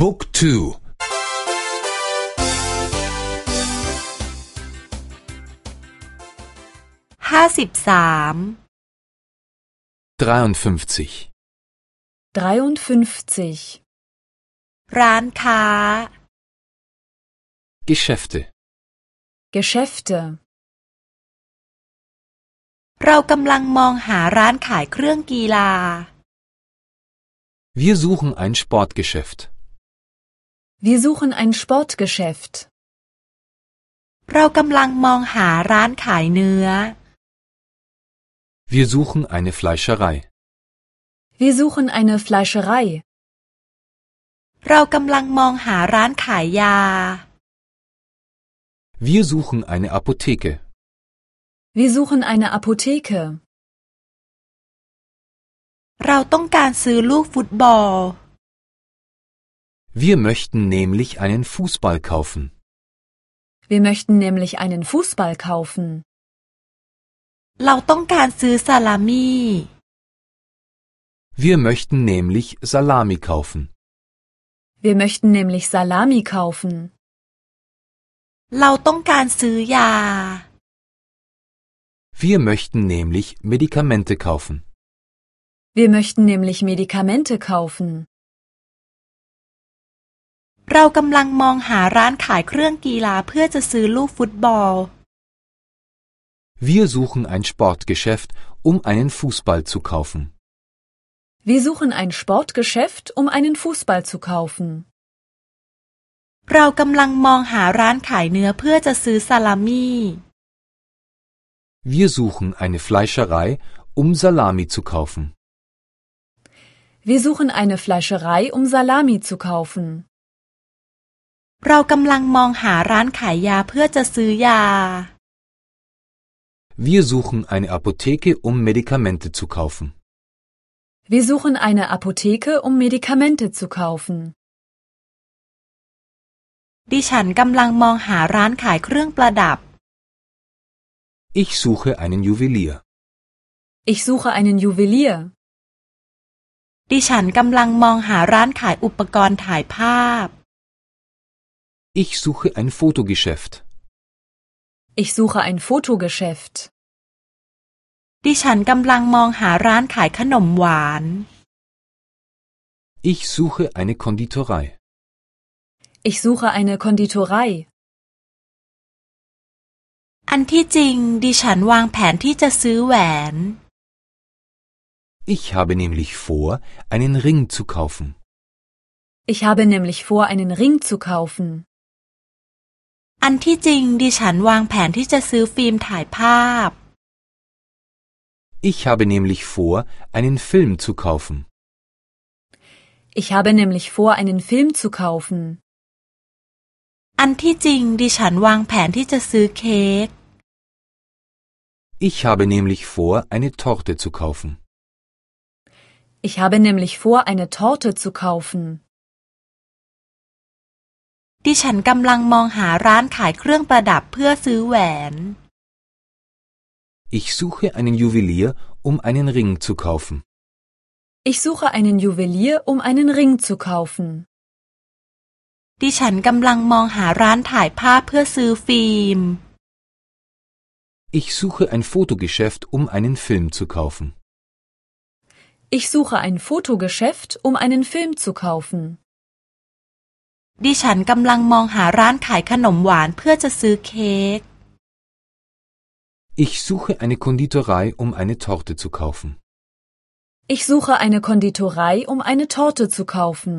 Book 2 ห้าสิบสาม 53 53. ร้านค้า Geschäfte Geschäfte. เรากำลังมองหาร้านขายเครื่องกีฬา Wir suchen ein Sportgeschäft. Wir suchen ein Sportgeschäft. เรากำลังมองหาร้านขายเนื้อ Wir suchen eine Fleischerei. Wir suchen eine Fleischerei. เรากำลังมองหาร้านขายยา Wir suchen eine Apotheke. Wir suchen eine Apotheke. เราต้องการซื้อลูกฟุตบอล Wir möchten nämlich einen Fußball kaufen. Wir möchten nämlich einen Fußball kaufen. เราต้องการซื้อซาลามี่ Wir möchten nämlich Salami kaufen. Wir möchten nämlich Salami kaufen. เราต้องการซื้อยา Wir möchten nämlich Medikamente kaufen. Wir möchten nämlich Medikamente kaufen. เรากำลังมองหาร้านขายเครื่องกีฬาเพื่อจะซื้อลูกฟุตบอล Wir suchen ein Sportgeschäft, um einen Fußball zu kaufen. Wir suchen ein Sportgeschäft, um einen Fußball zu kaufen. เรากำลังมองหาร้านขายเนื้อเพื่อจะซื้อซาลามี่ Wir suchen eine Fleischerei, um Salami zu kaufen. Wir suchen eine Fleischerei, um Salami zu kaufen. เรากำลังมองหาร้านขายยาเพื่อจะซื้อยา Wir suchen eine Apotheke, um Medikamente zu kaufen. Wir suchen eine Apotheke, um Medikamente zu kaufen. ดิฉันกำลังมองหาร้านขายเครื่องประดับ Ich suche einen Juwelier. Ich suche einen Juwelier. ดิฉันกำลังมองหาร้านขายอุปกรณ์ถ่ายภาพ Ich suche ein Fotogeschäft. Ich suche ein Fotogeschäft. ดิฉันกำลังมองหาร้านขายขนมหวาน Ich suche eine Konditorei. Ich suche eine Konditorei. อันที่จริง ดิฉันวางแผนที่จะซื้อแหวน Ich habe nämlich vor, einen Ring zu kaufen. Ich habe nämlich vor, einen Ring zu kaufen. อันที่จริง ดิฉันวางแผนที่จะซื้อฟิล์มถ่ายภาพ Ich habe nämlich vor, einen Film zu kaufen. Ich habe nämlich vor, einen Film zu kaufen. อันที่จริง ดิฉันวางแผนที่จะซื้อเค้ก Ich habe nämlich vor, eine Torte zu kaufen. Ich habe nämlich vor, eine Torte zu kaufen. ดิฉันกำลังมองหาร้านขายเครื่องประดับเพื่อซื้อแหวน Ich suche einen Juwelier, um einen Ring zu kaufen. Ich suche einen Juwelier, um einen Ring zu kaufen. ดิฉันกำลังมองหาร้านถ่ายภาพเพื่อซื้อฟิล์ม Ich suche ein Fotogeschäft, um einen Film zu kaufen. Ich suche ein Fotogeschäft, um einen Film zu kaufen. ดิฉันกำลังมองหาร้านขายขนมหวานเพื่อจะซื้อเค้ก Ich suche eine Konditorei, um eine Torte zu kaufen. Ich suche eine Konditorei, um eine Torte zu kaufen.